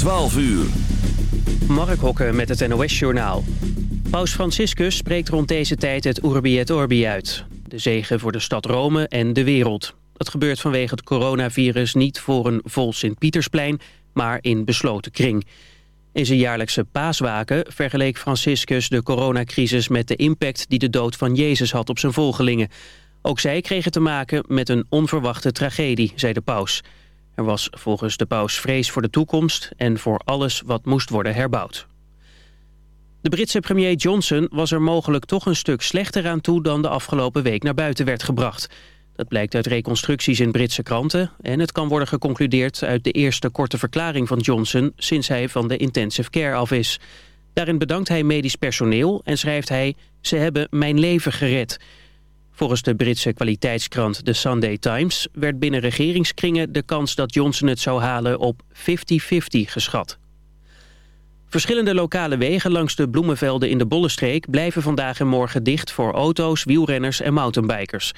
12 uur. Mark Hokke met het NOS-journaal. Paus Franciscus spreekt rond deze tijd het Urbi et Orbi uit. De zegen voor de stad Rome en de wereld. Het gebeurt vanwege het coronavirus niet voor een vol Sint-Pietersplein... maar in besloten kring. In zijn jaarlijkse paaswaken vergeleek Franciscus de coronacrisis... met de impact die de dood van Jezus had op zijn volgelingen. Ook zij kregen te maken met een onverwachte tragedie, zei de paus... Er was volgens de paus vrees voor de toekomst en voor alles wat moest worden herbouwd. De Britse premier Johnson was er mogelijk toch een stuk slechter aan toe dan de afgelopen week naar buiten werd gebracht. Dat blijkt uit reconstructies in Britse kranten en het kan worden geconcludeerd uit de eerste korte verklaring van Johnson sinds hij van de intensive care af is. Daarin bedankt hij medisch personeel en schrijft hij, ze hebben mijn leven gered. Volgens de Britse kwaliteitskrant The Sunday Times werd binnen regeringskringen de kans dat Johnson het zou halen op 50-50 geschat. Verschillende lokale wegen langs de bloemenvelden in de Bollenstreek blijven vandaag en morgen dicht voor auto's, wielrenners en mountainbikers.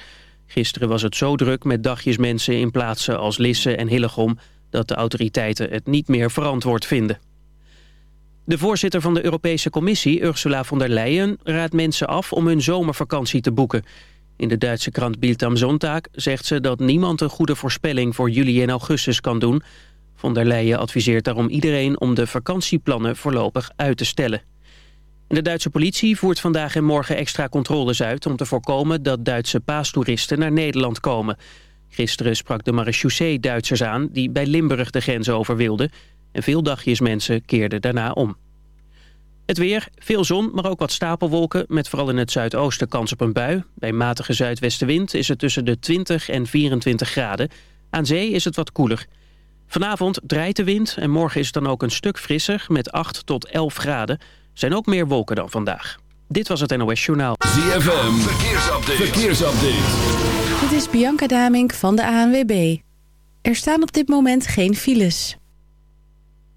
Gisteren was het zo druk met dagjes mensen in plaatsen als Lisse en Hillegom dat de autoriteiten het niet meer verantwoord vinden. De voorzitter van de Europese Commissie, Ursula von der Leyen, raadt mensen af om hun zomervakantie te boeken. In de Duitse krant Bild am Sonntag zegt ze dat niemand een goede voorspelling voor juli en augustus kan doen. Von der Leyen adviseert daarom iedereen om de vakantieplannen voorlopig uit te stellen. de Duitse politie voert vandaag en morgen extra controles uit... om te voorkomen dat Duitse paastoeristen naar Nederland komen. Gisteren sprak de marechaussee Duitsers aan die bij Limburg de grens over wilden... en veel dagjes mensen keerden daarna om. Het weer, veel zon, maar ook wat stapelwolken... met vooral in het zuidoosten kans op een bui. Bij matige zuidwestenwind is het tussen de 20 en 24 graden. Aan zee is het wat koeler. Vanavond draait de wind en morgen is het dan ook een stuk frisser... met 8 tot 11 graden. Zijn ook meer wolken dan vandaag. Dit was het NOS Journaal. ZFM, verkeersupdate. verkeersupdate. Dit is Bianca Damink van de ANWB. Er staan op dit moment geen files.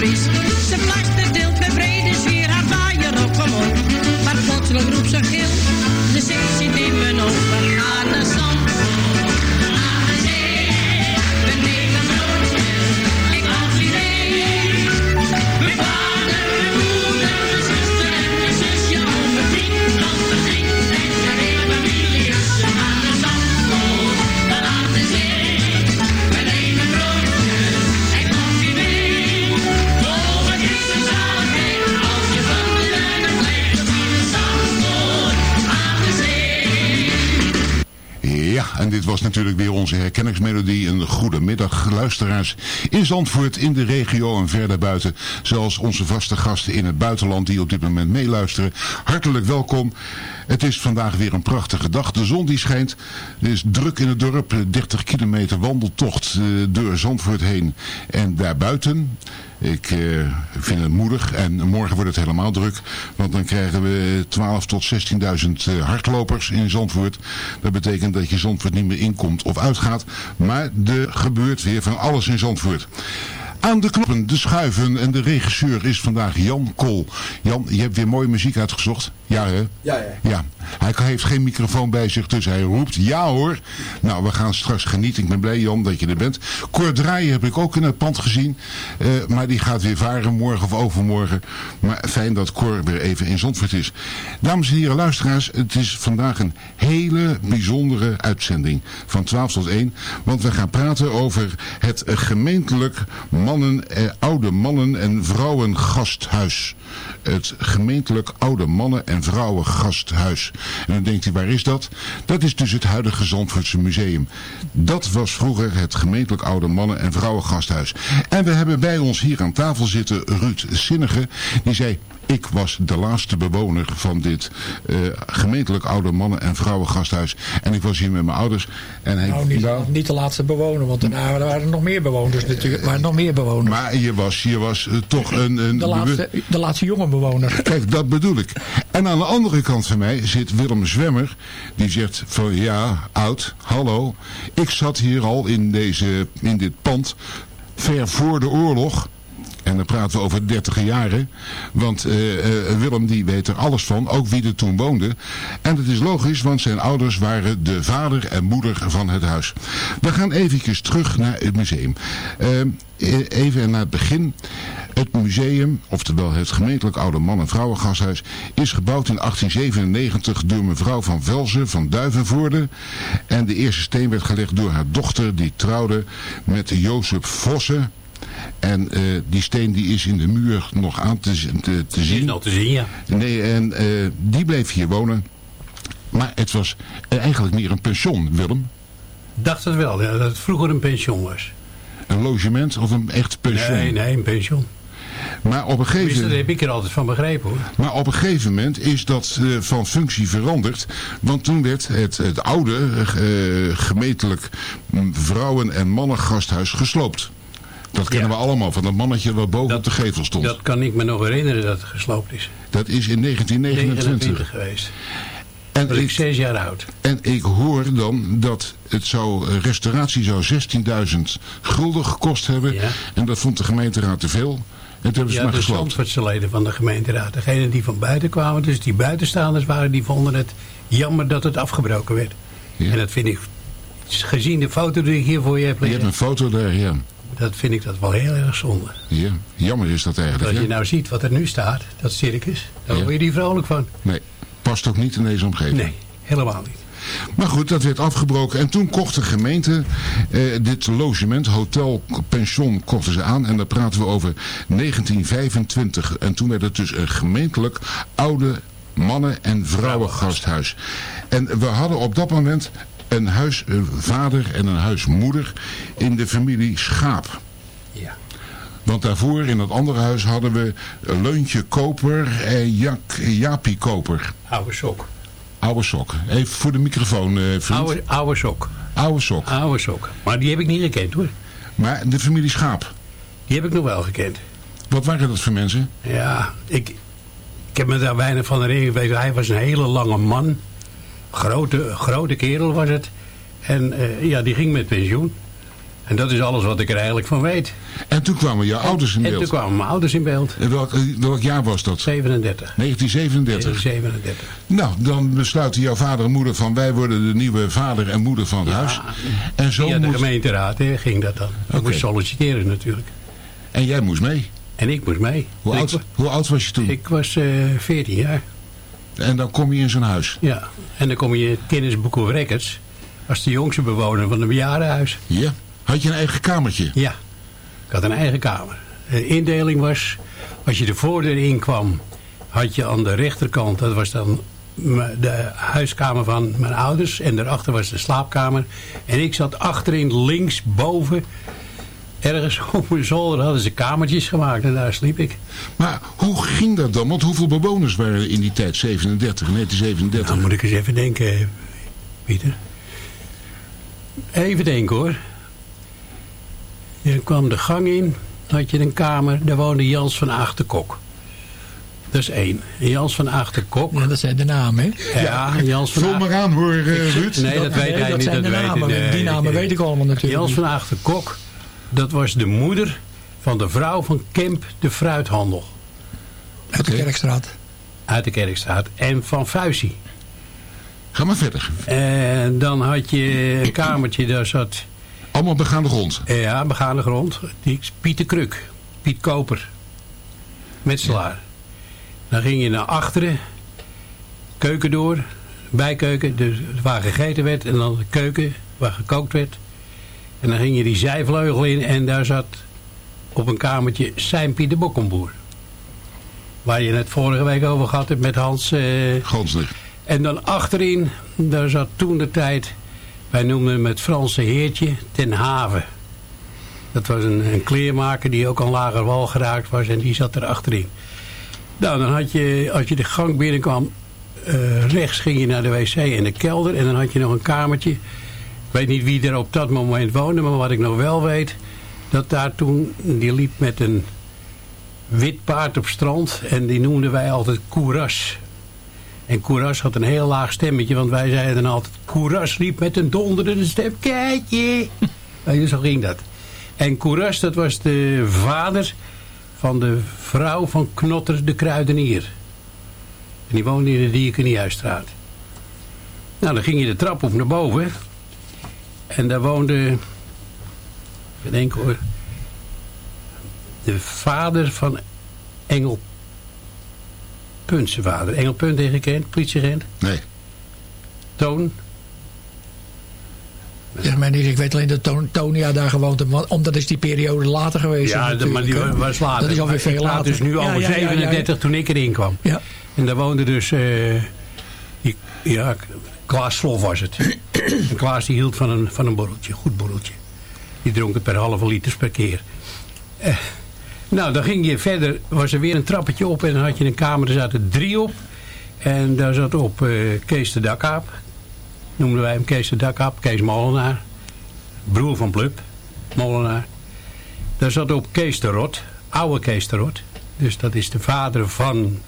please. In Zandvoort, in de regio en verder buiten. Zoals onze vaste gasten in het buitenland die op dit moment meeluisteren. Hartelijk welkom. Het is vandaag weer een prachtige dag. De zon die schijnt. Er is druk in het dorp. 30 kilometer wandeltocht eh, door Zandvoort heen en daarbuiten. Ik eh, vind het moedig en morgen wordt het helemaal druk. Want dan krijgen we 12 tot 16.000 eh, hardlopers in Zandvoort. Dat betekent dat je Zandvoort niet meer inkomt of uitgaat. Maar er gebeurt weer van alles in Zandvoort. Aan de knoppen, de schuiven en de regisseur is vandaag Jan Kool. Jan, je hebt weer mooie muziek uitgezocht. Ja, hè? Ja, ja. Ja. Hij heeft geen microfoon bij zich, dus hij roept ja hoor. Nou, we gaan straks genieten. Ik ben blij, Jan, dat je er bent. Cor Draaien heb ik ook in het pand gezien. eh, maar die gaat weer varen morgen of overmorgen. Maar fijn dat Cor weer even in Zandvoort is. Dames en heren, luisteraars. Het is vandaag een hele bijzondere uitzending. Van 12 tot 1. Want we gaan praten over het gemeentelijk mannen, eh, oude mannen en vrouwen gasthuis. Het gemeentelijk oude mannen en vrouwen gasthuis. En dan denkt u, waar is dat? Dat is dus het huidige Zandvoortse museum. Dat was vroeger het gemeentelijk oude mannen en vrouwen gasthuis. En we hebben bij ons hier aan tafel zitten Ruud Zinnige. Die zei, ik was de laatste bewoner van dit eh, gemeentelijk oude mannen en vrouwen gasthuis. En ik was hier met mijn ouders. En hij, Nou, niet, niet de laatste bewoner, want daarna waren er nog meer bewoners natuurlijk. Maar nog meer bewoners. Maar je was, je was eh, toch een... een De laatste, de laatste jonge bewoner. Kijk, dat bedoel ik. En aan de andere kant van mij zit Willem Zwemmer. Die zegt van ja, oud, hallo. Ik zat hier al in, deze, in dit pand ver voor de oorlog. En dan praten we over 30 jaren. Want eh, eh, Willem die weet er alles van, ook wie er toen woonde. En dat is logisch, want zijn ouders waren de vader en moeder van het huis. We gaan eventjes terug naar het museum. Eh, even naar het begin. Het museum, oftewel het gemeentelijk oude man- en vrouwengasthuis, is gebouwd in 1897 door mevrouw van Velzen van Duivenvoorde. En de eerste steen werd gelegd door haar dochter die trouwde met Jozef Vossen. En eh, die steen die is in de muur nog aan te, te, te zien. nog te zien, ja. Nee, en eh, die bleef hier wonen. Maar het was eh, eigenlijk meer een pension, Willem. dacht het wel, ja, dat het vroeger een pension was. Een logement of een echt pension? Nee, nee, een pension. Maar op een gegeven daar heb ik er altijd van begrepen hoor. Maar op een gegeven moment is dat van functie veranderd. Want toen werd het, het oude eh, gemeentelijk mm, vrouwen- en mannengasthuis gesloopt. Dat kennen we allemaal, van dat mannetje wat boven op de gevel stond. Dat kan ik me nog herinneren dat het gesloopt is. Dat is in 1929. 29 geweest. En Dat ik ik, zes jaar oud. en ik hoor dan dat het zou, eh, restauratie zou 16.000 gulden gekost hebben. Ja. En dat vond de gemeenteraad te veel. En toen hebben ze Ja, maar de. Zandvoortse leden van de gemeenteraad. Degenen die van buiten kwamen, dus die buitenstaanders waren, die vonden het jammer dat het afgebroken werd. Ja. En dat vind ik, gezien de foto die ik hier voor je heb Je hebt liggen, een foto daar, ja. Dat vind ik dat wel heel erg zonde. ja. Jammer is dat eigenlijk. Als ja. je nou ziet wat er nu staat, dat circus, daar Ja. word je niet vrolijk van. Nee, past ook niet in deze omgeving. Nee, helemaal niet. Maar goed, dat werd afgebroken. En toen kocht de gemeente eh, dit logement, hotel, pension, kochten ze aan. En dan praten we over 1925. En toen werd het dus een gemeentelijk oude mannen- en vrouwengasthuis. En we hadden op dat moment een huisvader en een huismoeder in de familie Schaap. Ja. Want daarvoor in dat andere huis hadden we Leuntje Koper en Jak, Jaapie Koper. Oude sok. Oude sok. Even voor de microfoon, eh vriend. Oude, oude sok. Oude sok. Oude sok. Maar die heb ik niet gekend hoor. Maar de familie Schaap. Die heb ik nog wel gekend. Wat waren dat voor mensen? Ja, ik, ik heb me daar weinig van herinnerd. Hij was een hele lange man. Grote, grote kerel was het. En eh, ja, die ging met pensioen. En dat is alles wat ik er eigenlijk van weet. En toen kwamen jouw ouders in En beeld. toen kwamen mijn ouders in beeld. En welk, eh, welk jaar was dat? 37. 1937. 37. Nou, dan besluiten jouw vader en moeder van wij worden de nieuwe vader en moeder van het huis. En zo Via de moest, gemeenteraad hè, ging dat dan. Ik Oké. moest solliciteren natuurlijk. En jij moest mee. En ik moest mee. Hoe ik, oud, hoe oud was je toen? ik was eh 14 jaar. En dan kom je in zo'n huis. Ja. En dan kom je in het Guinness Book of Records. Als de jongste bewoner van een bejaardenhuis. Ja. Had je een eigen kamertje? Ja, ik had een eigen kamer. De indeling was, als je de voordeur inkwam, had je aan de rechterkant, dat was dan de huiskamer van mijn ouders. En daarachter was de slaapkamer. En ik zat achterin links boven. Ergens op een zolder hadden ze kamertjes gemaakt. En daar sliep ik. Maar hoe ging dat dan? Want hoeveel bewoners waren er in die tijd? 37, 1937. Dan moet ik eens even denken, Pieter. Even denken hoor. Je kwam de gang in, had je een kamer, daar woonde Jans van Achterkok. Dat is één. Jans van Achterkok. Ja, dat zijn de namen, hè? Ja, Jans van Vul maar aan hoor, eh, Ruud. Nee, dat weet hij dat niet. zijn Dat de weet namen. nee. Die namen weet ik allemaal natuurlijk Jans van Achterkok, dat was de moeder van de vrouw van Kemp de Fruithandel. Uit de Kerkstraat. Uit de Kerkstraat. En van Fuisie. Ga maar verder. En dan had je een kamertje, daar zat... Allemaal begaande grond? Ja, begaande grond. Die Piet de Kruk. Piet Koper. Metselaar. Dan ging je naar achteren. Keuken door. Bijkeuken, dus waar gegeten werd. En dan de keuken, waar gekookt werd. En dan ging je die zijvleugel in. En daar zat op een kamertje Sijmpie de Bokkenboer. Waar je het vorige week over gehad hebt met Hans... eh Gansner. en dan achterin, daar zat toen de tijd, wij noemden hem het Franse heertje, ten haven. Dat was een, een kleermaker die ook aan lager wal geraakt was en die zat er achterin. Nou, dan had je, als je de gang binnenkwam, eh, rechts ging je naar de wc en de kelder. En dan had je nog een kamertje. Ik weet niet wie er op dat moment woonde, maar wat ik nog wel weet... dat daar toen, die liep met een wit paard op strand. En die noemden wij altijd Koeras. En Koeras had een heel laag stemmetje, want wij zeiden dan altijd... Koeras liep met een donderende stem, kijk je. Zo ging dat. En Koeras, dat was de vader van de vrouw van Knotter de Kruidenier. En die woonde in de Dierkeniehuisstraat. Nou, dan ging je de trap op naar boven. En daar woonde... Ik denk hoor... De vader van Engel Punt, zijn vader. Engel Punt heeft gekend, politieagent. Nee. Toon. Zeg mij niet, ik weet alleen dat Ton- Tonia daar gewoond heeft. Omdat is die periode later geweest. Ja, de- maar die was later. Dat is alweer Maar veel later. dus nu Ja, over ja, ja, ja, ja. 37 toen ik erin kwam. Ja. En daar woonde dus... eh, die, ja, Klaas Slof was het. Klaas die hield van een, van een borreltje. Goed borreltje. Die dronk het per halve liters per keer. Eh, nou, dan ging je verder. Was er weer een trappetje op. En dan had je een kamer. Er zaten drie op. En daar zat op eh, Kees de Dakaap. Noemden wij hem Kees de Dakaap. Kees Molenaar. Broer van Blub. Molenaar. Daar zat op Kees de Rot. Oude Kees de Rot. Dus dat is de vader van...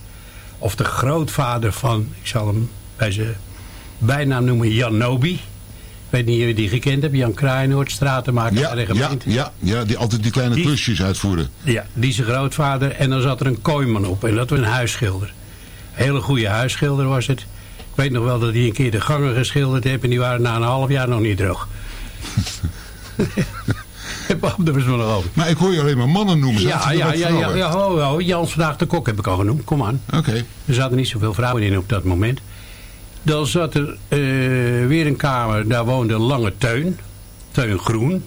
Of de grootvader van... Ik zal hem bij zijn bijnaam noemen Jan Nobi. Ik weet niet of je die gekend hebt. Jan Kraaienoord, stratenmaker Ja, de ja, gemeente. ja, ja, die altijd die kleine Die- klusjes uitvoeren. Ja, die zijn grootvader. En dan zat er een kooiman op. En dat was een huisschilder. Hele goede huisschilder was het. Ik weet nog wel dat hij een keer de gangen geschilderd heeft. En die waren na een half jaar nog niet droog. Maar ik hoor je alleen maar mannen noemen. Ja, ja, ja, ja, ja, ho, ho, Jans vandaag de kok heb ik al genoemd. Kom aan. Oké. Er zaten niet zoveel vrouwen in op dat moment. Dan zat er eh, weer een kamer. Daar woonde Lange Teun. Teun Groen.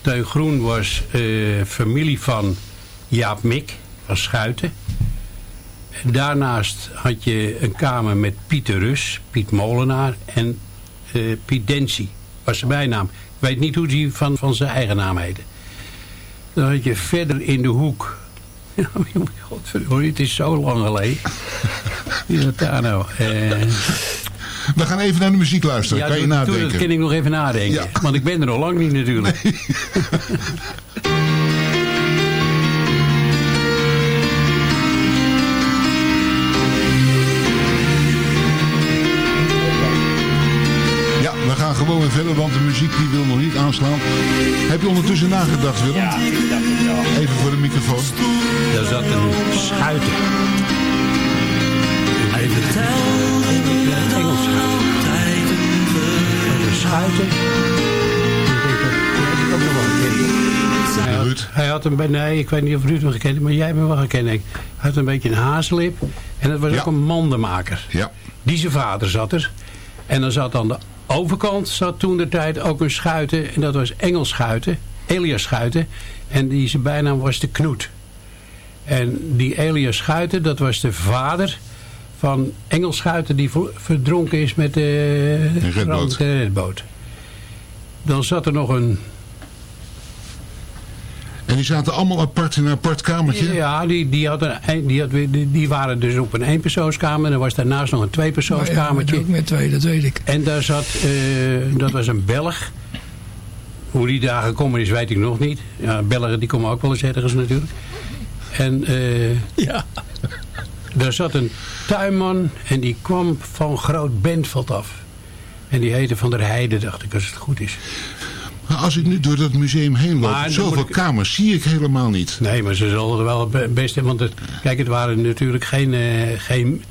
Teun Groen was eh, familie van Jaap Mik van Schuiten. En daarnaast had je een kamer met Pieter Rus, Piet Molenaar en eh, Piet Densi. Was zijn bijnaam. Ik weet niet hoe hij van, van zijn eigen naam heette. Dan had je verder in de hoek... Ja, godverdorie, het is zo lang geleden. Nou? Eh, We gaan even naar de muziek luisteren. ja, kan je nadenken? dat kan ik nog even nadenken. Ja. Want ik ben er nog lang niet natuurlijk. Ja, we gaan gewoon weer verder, want de muziek die wil nog niet aanslaan. Heb je ondertussen nagedacht, Willem? Ja, ik dacht het wel. Even voor de microfoon. Daar zat een schuiter. Ik ook nog wel gekend. Hij had, hij had een, be- nee, ik weet niet of Ruud hem gekend maar jij hebt hem wel gekend. Hij had een beetje een hazellip en dat was ook een mandenmaker. Ja. Die zijn vader zat er. En dan zat aan de overkant zat toen de tijd ook een schuiter. En dat was Engels schuiten. Elias Schuiten. En die zijn bijnaam was de Knoet. En die Elias Schuiten, dat was de vader van Engelschuiten die ver- verdronken is met de redboot. de redboot. Dan zat er nog een... En die zaten allemaal apart in een apart kamertje? Ja, die, die, had een, die, had, die, die waren dus op een eenpersoonskamer. En er was daarnaast nog een tweepersoonskamertje. ook met twee, dat weet ik. En daar zat, eh, dat was een Belg. Hoe die daar gekomen is, weet ik nog niet. Ja, Belgen die komen ook wel eens ergens natuurlijk. En eh, ja. Daar zat een tuinman en die kwam van Groot Bentveld af. En die heette Van der Heide, dacht ik, als het goed is. Maar als ik nu door dat museum heen loop, Maar zoveel ik- kamers zie ik helemaal niet. Nee, maar ze zullen er wel best. Want het, kijk, het waren natuurlijk geen, eh, geen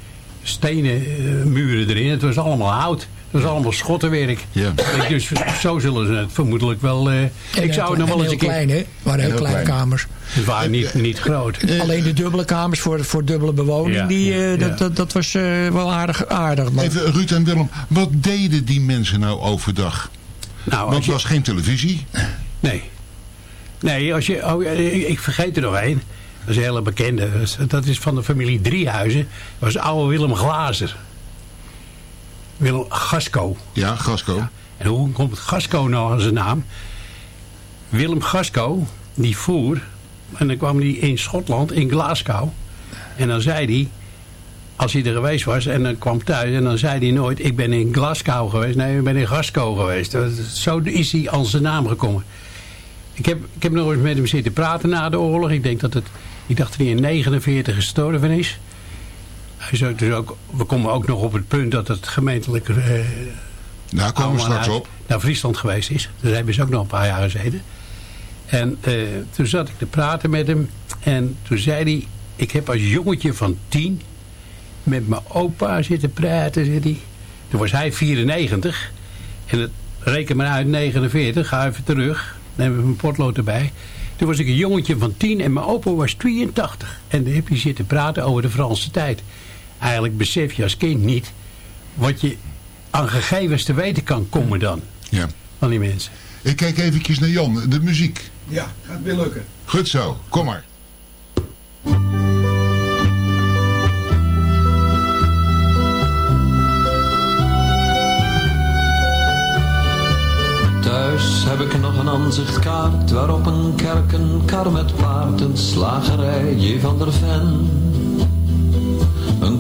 stenen eh, muren erin. Het was allemaal hout. Het was allemaal schottenwerk. Ja. Dus zo zullen ze het vermoedelijk wel... eh, ik zou het nog wel eens heel een keer... klein, hè? Het waren heel, Heel kleine klein. kamers. Het waren niet, niet groot. Alleen de dubbele kamers voor, voor dubbele bewoning, Ja, die, eh, ja. dat, dat, dat was eh, wel aardig. aardig maar Even Ruud en Willem, wat deden die mensen nou overdag? Nou, Want als er je, was geen televisie. nee. Nee, als je, oh, ja, ik, vergeet er nog één. Dat is een hele bekende. Dat is- Dat is van de familie Driehuizen. Dat was oude Willem Glazer. Willem Gasco. Ja, Gasco. En hoe komt Gasco nou aan zijn naam? Willem Gasco, die voer. En dan kwam hij in Schotland, in Glasgow. En dan zei hij, als hij er geweest was en dan kwam thuis... en dan zei hij nooit, ik ben in Glasgow geweest. Nee, ik ben in Gasco geweest. Zo is hij aan zijn naam gekomen. Ik heb, ik heb nog eens met hem zitten praten na de oorlog. Ik denk dat het, ik dacht dat hij in 49 gestorven is. Hij dus ook, we komen ook nog op het punt dat het gemeentelijk... eh, Daar komen we straks naar, op. naar Friesland geweest is. Daar hebben ze ook nog een paar jaar gezeten. En eh, toen zat ik te praten met hem. En toen zei hij... Ik heb als jongetje van tien... met mijn opa zitten praten, zei hij. Toen was hij 94. En het reken maar uit 49. Ga even terug. Dan hebben we mijn potlood erbij. Toen was ik een jongetje van 10 en mijn opa was 82. En dan heb je zitten praten over de Franse tijd. Eigenlijk besef je als kind niet... wat je aan gegevens te weten kan komen dan. Ja. Van die mensen. Ik kijk eventjes naar Jan, de muziek. Ja, gaat weer lukken. Goed zo, kom maar. Thuis heb ik nog een aanzichtkaart waarop een kerk, een kar met paard, een slagerij, J. van der Ven.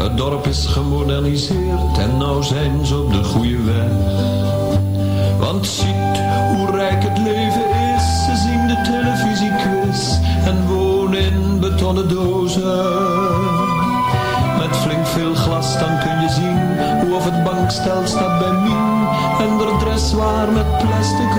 Het dorp is gemoderniseerd en nou zijn ze op de goede weg. Want ziet hoe rijk het leven is. Ze zien de televisiequiz en wonen in betonnen dozen. Met flink veel glas dan kun je zien hoe of het bankstel staat bij Mien. En de dress waar met plastic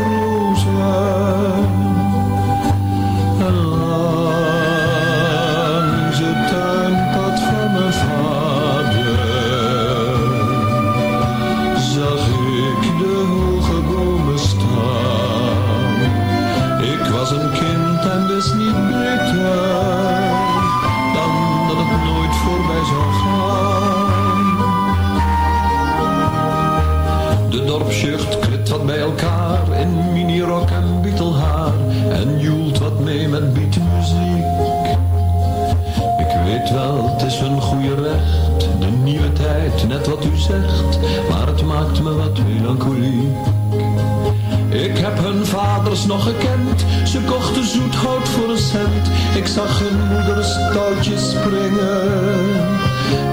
zag hun moeders touwtjes springen.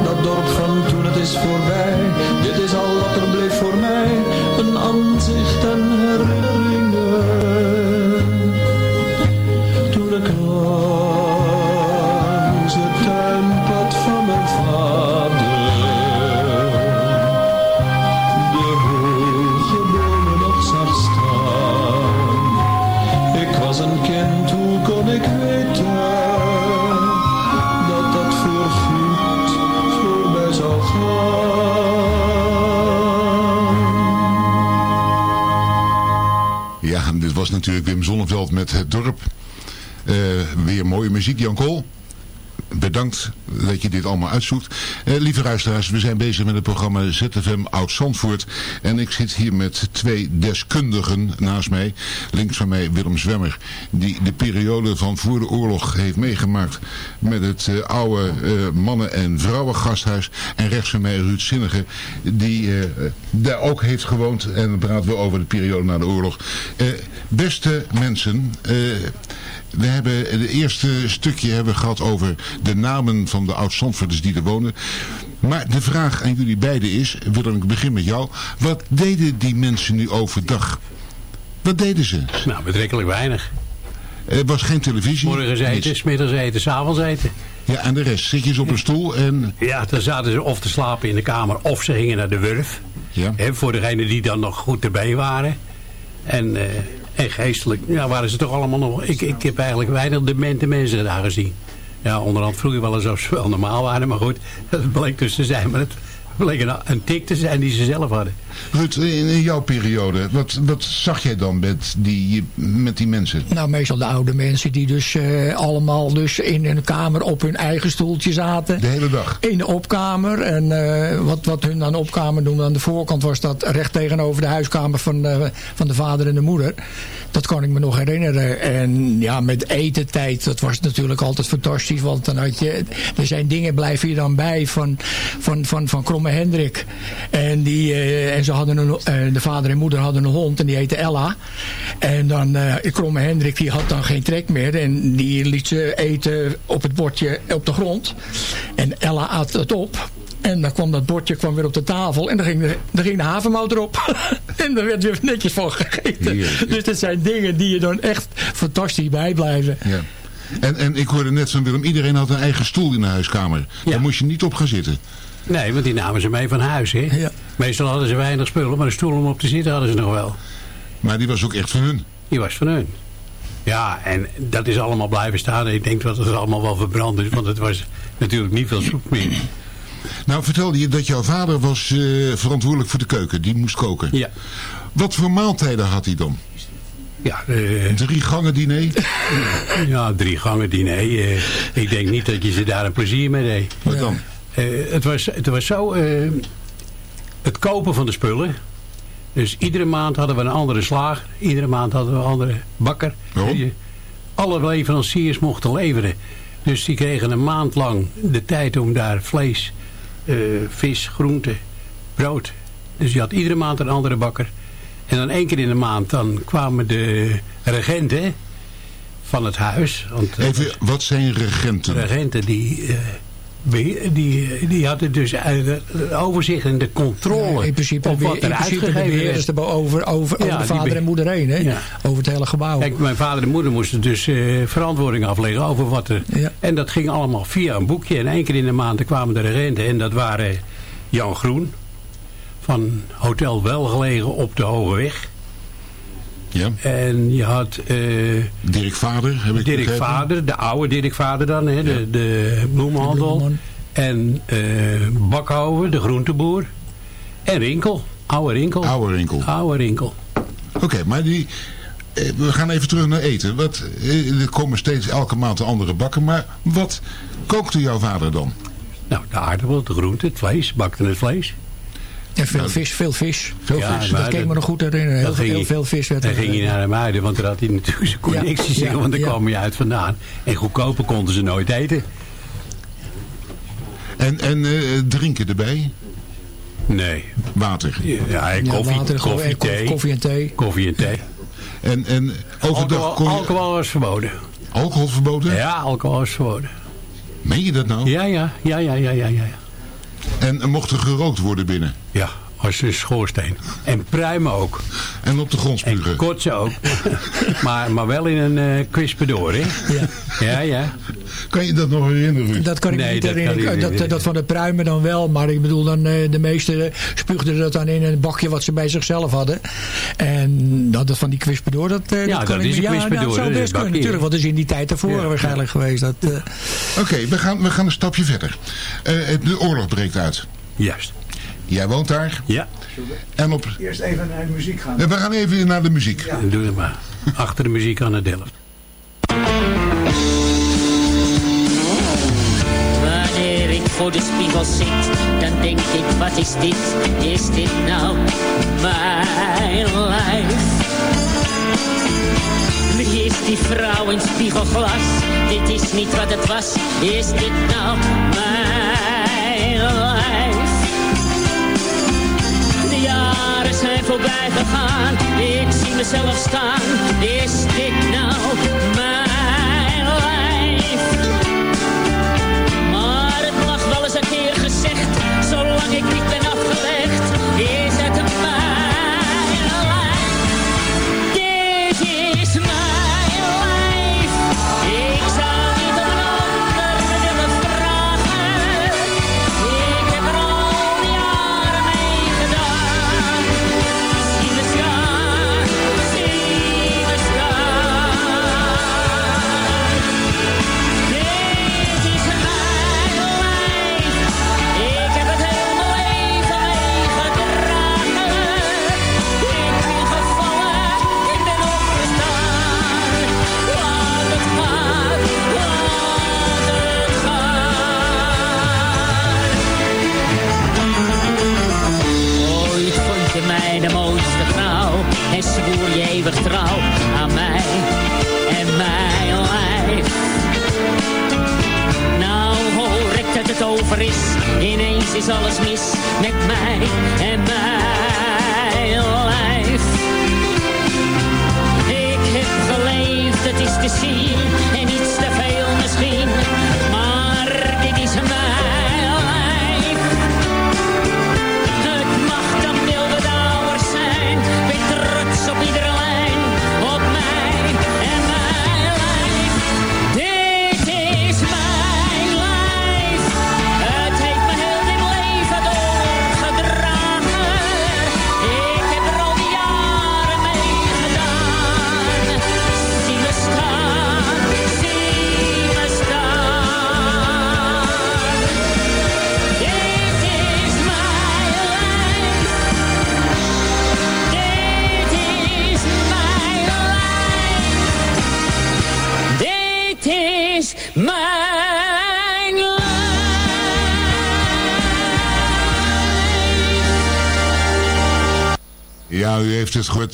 Dat dorp van toen het is voorbij, muziek, Jan Kool. Bedankt dat je dit allemaal uitzoekt. Eh, lieve luisteraars, we zijn bezig met het programma ZFM Oud-Zandvoort. En ik zit hier met twee deskundigen naast mij. Links van mij Willem Zwemmer, die de periode van voor de oorlog heeft meegemaakt met het eh, oude eh, mannen- en vrouwengasthuis. En rechts van mij Ruud Zinnige, die eh, daar ook heeft gewoond. En dan praten we over de periode na de oorlog. Eh, beste mensen... eh, we hebben het eerste stukje hebben gehad over de namen van de oud-Zandvoorters die er wonen. Maar de vraag aan jullie beiden is, Willem, ik begin met jou. Wat deden die mensen nu overdag? Wat deden ze? Nou, betrekkelijk weinig. Er was geen televisie. Morgens eten, smiddags eten, s'avonds eten. Ja, en de rest? Zit je op een stoel en... Ja, dan zaten ze of te slapen in de kamer of ze gingen naar de wurf. Ja. Hè, voor degenen die dan nog goed erbij waren. En, eh, en geestelijk ja, waren ze toch allemaal nog... Ik, ik heb eigenlijk weinig demente mensen daar gezien. Ja, onderhand vroeger wel eens ze wel normaal waren. Maar goed, dat bleek dus te zijn. Maar het bleek een, een tik te zijn die ze zelf hadden. Ruud, in, jouw periode, wat, wat zag jij dan met die, met die mensen? Nou, meestal de oude mensen die dus eh, allemaal dus in hun kamer op hun eigen stoeltje zaten. De hele dag? In de opkamer. En eh, wat, wat hun aan opkamer noemden aan de voorkant was dat recht tegenover de huiskamer van, eh, van de vader en de moeder. Dat kan ik me nog herinneren. En ja, met etentijd, dat was natuurlijk altijd fantastisch. Want dan had je, er zijn dingen blijven je dan bij van, van, van, van Kromme Hendrik. En, die, en ze hadden een, eh, de vader en moeder hadden een hond en die heette Ella. En dan, Kromme Hendrik die had dan geen trek meer. En die liet ze eten op het bordje op de grond. En Ella at het op. En dan kwam dat bordje kwam weer op de tafel. En dan ging de, dan ging de havermout erop. en daar werd weer netjes van gegeten. Dus dat zijn dingen die je dan echt fantastisch bijblijven. Ja. En, en ik hoorde net van Willem, iedereen had een eigen stoel in de huiskamer. Daar moest je niet op gaan zitten. Nee, want die namen ze mee van huis. Hè? Meestal hadden ze weinig spullen, maar een stoel om op te zitten hadden ze nog wel. Maar die was ook echt van hun? Die was van hun. Ja, en dat is allemaal blijven staan. Ik denk dat het allemaal wel verbrand is, want het was natuurlijk niet veel soep meer. Nou, vertelde je dat jouw vader was eh, verantwoordelijk voor de keuken. Die moest koken. Ja. Wat voor maaltijden had hij dan? Ja, eh, Drie gangen diner? ja, drie gangen diner. eh, ik denk niet dat je ze daar een plezier mee deed. Wat dan? Eh, het, was, het was zo, eh, het kopen van de spullen. Dus iedere maand hadden we een andere slager. Iedere maand hadden we een andere bakker. Je- Alle leveranciers mochten leveren. Dus die kregen een maand lang de tijd om daar vlees, eh, vis, groente, brood. Dus je had iedere maand een andere bakker. En dan één keer in de maand dan kwamen de regenten van het huis. Want, eh, Even, wat zijn regenten? regenten die, eh, die, die hadden dus eh, overzicht en de controle in principe, op wat in er principe de is er over, over, over Ja, de vader en moeder heen. Ja. Over het hele gebouw. Kijk, mijn vader en moeder moesten dus eh, verantwoording afleggen over wat er... En dat ging allemaal via een boekje. En één keer in de maand kwamen de regenten. En dat waren Jan Groen van Hotel Welgelegen op de Hoge Weg. Ja. En je had... eh, Dirk Vader, heb ik Dirk begrepen? Vader, de oude Dirk Vader dan, hè, de, de bloemenhandel. En eh Bakhouwer, de groenteboer. En Rinkel, oude Rinkel. Oude Rinkel. Oude Rinkel. Oké, maar die... eh, We gaan even terug naar eten. Wat, er komen steeds elke maand andere bakken. Maar wat kookte jouw vader dan? Nou, de aardappel, de groente, het vlees, bakte het vlees. En veel vis, veel vis. Veel Ja, vis. maar Dat kan ik me nog goed herinneren. Heel, veel- ging heel je- veel vis werd Dan ging je naar de muiden, want daar had hij natuurlijk zijn connecties Ja, in, want daar ja. kwam je uit vandaan. En goedkoper konden ze nooit eten. En, en eh, drinken erbij? Nee. Water? Ja, Ja, koffie, water, koffie, thee. koffie en thee. Koffie en thee. En, en overdag alcohol, je... alcohol was verboden. Alcohol verboden? Ja, alcohol is verboden. Meen je dat nou? Ja, ja, ja, ja, ja, ja. ja. En mocht er gerookt worden binnen? Ja, als een schoorsteen. En pruimen ook. En op de grond spugen? En kotsen ook. maar, maar wel in een eh kwispedoor, hè? Ja. Ja, ja. Kan je dat nog herinneren? Dat kan ik Nee, niet dat kan herinneren. ik Dat, niet dat, van de pruimen dan wel. Maar ik bedoel, dan, eh, de meesten spuugden dat dan in een bakje wat ze bij zichzelf hadden. En dat, dat van die kwispedoor, dat, eh, Ja, dat kan dat ik is een ja, kwispedoor, dat zou best dat kunnen bakje. natuurlijk. Want dat is in die tijd ervoor Ja. waarschijnlijk geweest. Dat, eh, Oké, we, gaan, we gaan een stapje verder. Eh, de oorlog breekt uit. Juist. Jij woont daar. Ja. En op... Eerst even naar de muziek gaan. We gaan even naar de muziek. Dan doe het maar. Achter de muziek aan de Delft. Wanneer ik voor de spiegel zit, dan denk ik, wat is dit? Is dit nou mijn lijf? Wie is die vrouw in spiegelglas? Dit is niet wat het was. Is dit nou mijn lijf? Voorbij gegaan. Ik zie mezelf staan. Is dit nou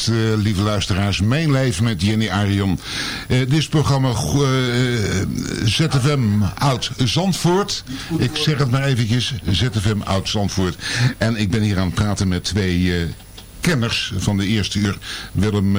eh, lieve luisteraars. Mijn lijf met Jenny Arion. Eh, dit is het programma eh, ZFM Oud Zandvoort. Ik zeg het maar eventjes. ZFM Oud Zandvoort. En ik ben hier aan het praten met twee kenners van de eerste uur. Willem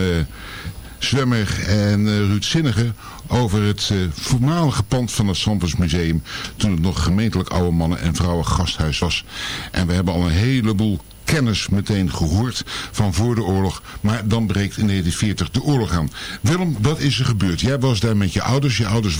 Zwemmer en Ruud Zinnige over het voormalige pand van het Zandvoorts Museum. Toen het nog gemeentelijk oude mannen en vrouwen gasthuis was. En we hebben al een heleboel kennis meteen gehoord van voor de oorlog. Maar dan breekt in 1940 de oorlog aan. Willem, wat is er gebeurd? Jij was daar met je ouders. Je ouders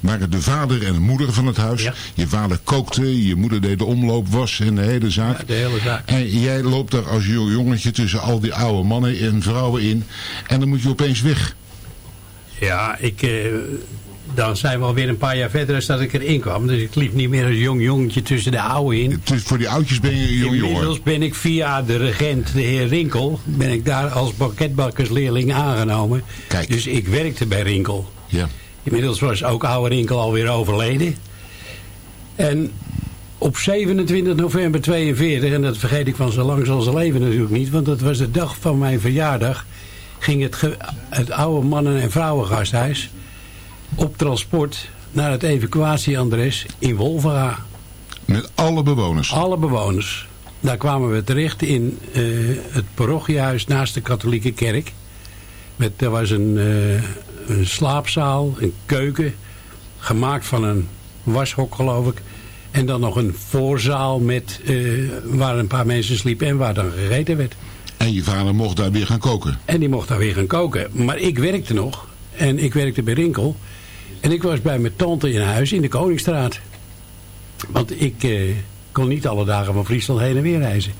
waren, de vader en de moeder van het huis. Je vader kookte, je moeder deed de omloop, was en de hele zaak. de hele zaak. En jij loopt daar als jong jongetje tussen al die oude mannen en vrouwen in. En dan moet je opeens weg. Ja, ik, eh, dan zijn we alweer een paar jaar verder dan dat ik erin kwam. Dus ik liep niet meer als jong jongetje tussen de oude in. Dus voor die oudjes ben je een jong jongen. Inmiddels ben ik via de regent, de heer Rinkel, ben ik daar als banketbakkersleerling aangenomen. Kijk. Dus ik werkte bij Rinkel. Ja. Inmiddels was ook oude Rinkel alweer overleden. En op 27 november 42, en dat vergeet ik van zo lang zal ze leven natuurlijk niet, want dat was de dag van mijn verjaardag, ging het, het oude mannen- en vrouwengasthuis op transport naar het evacuatieadres in Wolvera. Met alle bewoners? Alle bewoners. daar kwamen we terecht in eh, het parochiehuis naast de katholieke kerk. Met, er was een, eh, een slaapzaal, een keuken, gemaakt van een washok geloof ik. En dan nog een voorzaal met, eh, waar een paar mensen sliepen en waar dan gegeten werd. En je vader mocht daar weer gaan koken. En die mocht daar weer gaan koken. Maar ik werkte nog. En ik werkte bij Rinkel. En ik was bij mijn tante in huis in de Koningsstraat. Want ik eh, kon niet alle dagen van Friesland heen en weer reizen.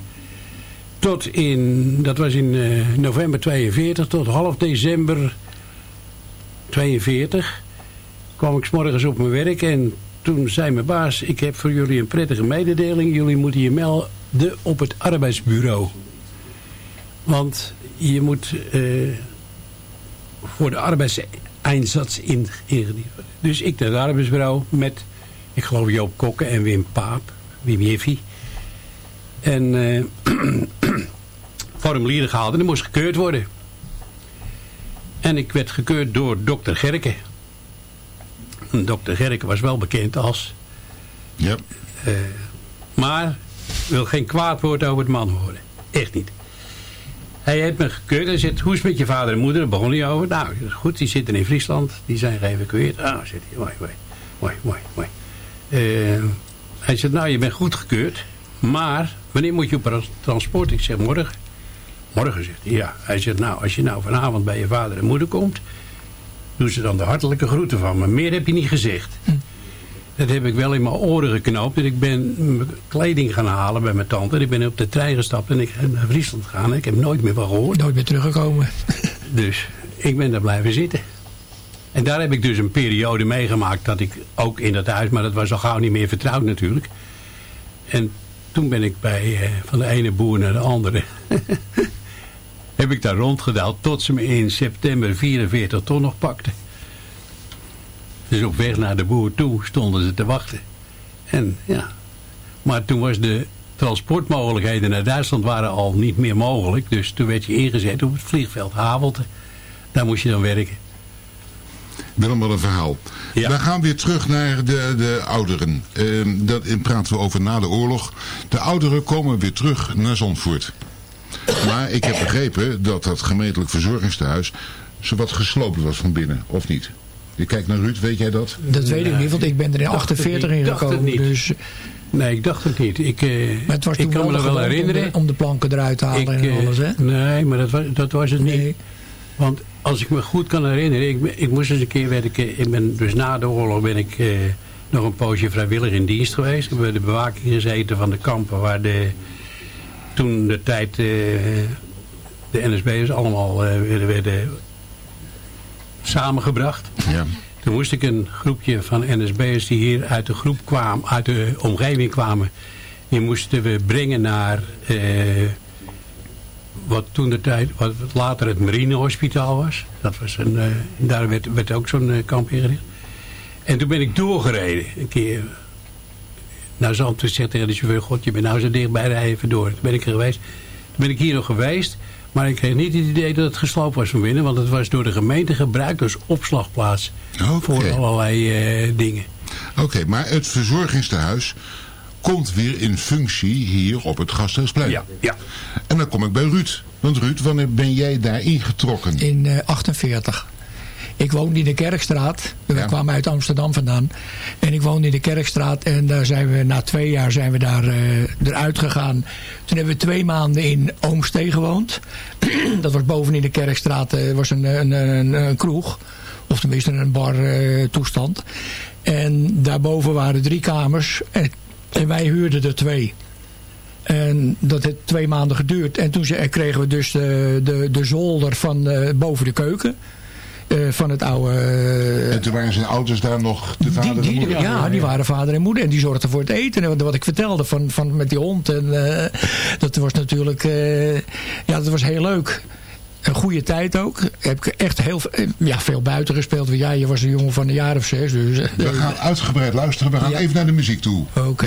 Tot in, dat was in eh, november 42, tot half december 42 kwam ik 's morgens op mijn werk en toen zei mijn baas, ik heb voor jullie een prettige mededeling. Jullie moeten je melden op het arbeidsbureau. Want je moet eh, voor de arbeidseinsatz in. Dus ik naar het arbeidsbureau met, ik geloof Joop Kokken en Wim Paap, Wim Jiffy. En eh formulieren gehaald en dat moest gekeurd worden. En ik werd gekeurd door dokter Gerke. Dokter Gerke was wel bekend als... Ja. eh, maar wil geen kwaad woord over het man horen. Echt niet. Hij heeft me gekeurd. Hij zegt, hoe is het met je vader en moeder? Daar begon hij over. Nou, goed, die zitten in Friesland. Die zijn geëvacueerd. Ah, zit hij. Mooi, mooi. Mooi, mooi. Eh, hij zegt, nou, je bent goed gekeurd. Maar, wanneer moet je op trans- transport? Ik zeg, morgen. Morgen, zegt hij. Ja. Hij zegt, nou, als je nou vanavond bij je vader en moeder komt... doen ze dan de hartelijke groeten van me. Meer heb je niet gezegd. Dat heb ik wel in mijn oren geknoopt. En ik ben mijn kleding gaan halen bij mijn tante. En ik ben op de trein gestapt en ik ben naar Friesland gegaan. Ik heb nooit meer van gehoord. Nooit meer teruggekomen. Dus ik ben daar blijven zitten. En daar heb ik dus een periode meegemaakt dat ik ook in dat huis... maar dat was al gauw niet meer vertrouwd natuurlijk. En toen ben ik bij, eh, van de ene boer naar de andere... heb ik daar rondgedaald tot ze me in september 44 toch nog pakten. Dus op weg naar de boer toe stonden ze te wachten. En ja, maar toen was de transportmogelijkheden naar Duitsland waren al niet meer mogelijk. Dus toen werd je ingezet op het vliegveld Havelte. Daar moest je dan werken. Willem, wat een verhaal. We gaan weer terug naar de, de ouderen. Ehm, dat praten we over na de oorlog. De ouderen komen weer terug naar Zandvoort. Maar ik heb begrepen dat dat gemeentelijk verzorgingstehuis zowat gesloopt was van binnen, of niet? Je kijkt naar Ruud, weet jij dat? Dat weet ik niet, want ik ben er in Dacht het 48 niet, in dacht het gekomen. niet. Dus, Nee, ik dacht het niet. Ik, eh, maar het was ik toen kan me wel nog wel gewoon om de- herinneren. Om de, planken eruit te halen Ik, en eh, alles, hè? Nee, maar dat was, dat was het niet. Want als ik me goed kan herinneren, ik, ik moest eens een keer werken. Ik ben, dus na de oorlog ben ik eh, nog een poosje vrijwillig in dienst geweest. Ik heb bij de bewaking gezeten van de kampen waar de, toen de tijd eh, de NSB'ers allemaal eh, werden, werden samengebracht. Ja. Toen moest ik een groepje van NSB'ers die hier uit de groep kwamen, uit de omgeving kwamen, die moesten we brengen naar eh, wat toen de tijd, wat later het marinehospitaal was. Dat was een, eh, daar werd, werd ook zo'n eh, kamp ingericht. En toen ben ik doorgereden, een keer. Nou, Zandvoort zegt tegen de chauffeur, god, je bent nou zo dichtbij, rij even door. Toen ben ik er geweest. Toen ben ik hier nog geweest, maar ik kreeg niet het idee dat het gesloopt was van binnen, want het was door de gemeente gebruikt als opslagplaats voor allerlei eh, dingen. Oké, maar het verzorgingstehuis komt weer in functie hier op het Gasthuisplein. Ja, ja. En dan kom ik bij Ruud. Want Ruud, wanneer ben jij daar ingetrokken? In eh, 48. Ik woonde in de Kerkstraat. We Ja. kwamen uit Amsterdam vandaan. En ik woonde in de Kerkstraat. En daar zijn we, na twee jaar zijn we daar eh, eruit gegaan. Toen hebben we twee maanden in Oomstee gewoond. dat was boven in de Kerkstraat. eh was een, een, een, een kroeg. Of tenminste een bar eh, toestand. En daarboven waren drie kamers. En, en wij huurden er twee. En dat heeft twee maanden geduurd. En toen kregen we dus de, de, de zolder van boven de keuken. Eh, van het oude... eh, En toen waren zijn ouders daar nog de vader die, en moeder? ja, die waren vader en moeder. En die zorgden voor het eten. En wat- ik vertelde van, van met die hond. En, eh, dat was natuurlijk... eh, ja, dat was heel leuk. Een goede tijd ook. Heb ik echt heel ja, veel buiten gespeeld. Ja, je was een jongen van een jaar of zes. Dus, We gaan uitgebreid luisteren. We gaan Ja. even naar de muziek toe. Oké.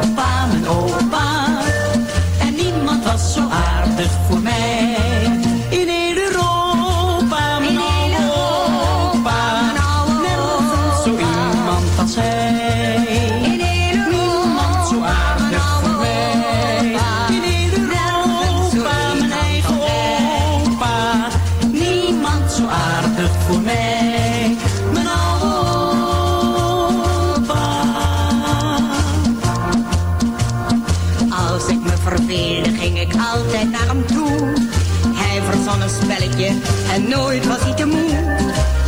nooit was hij te moe.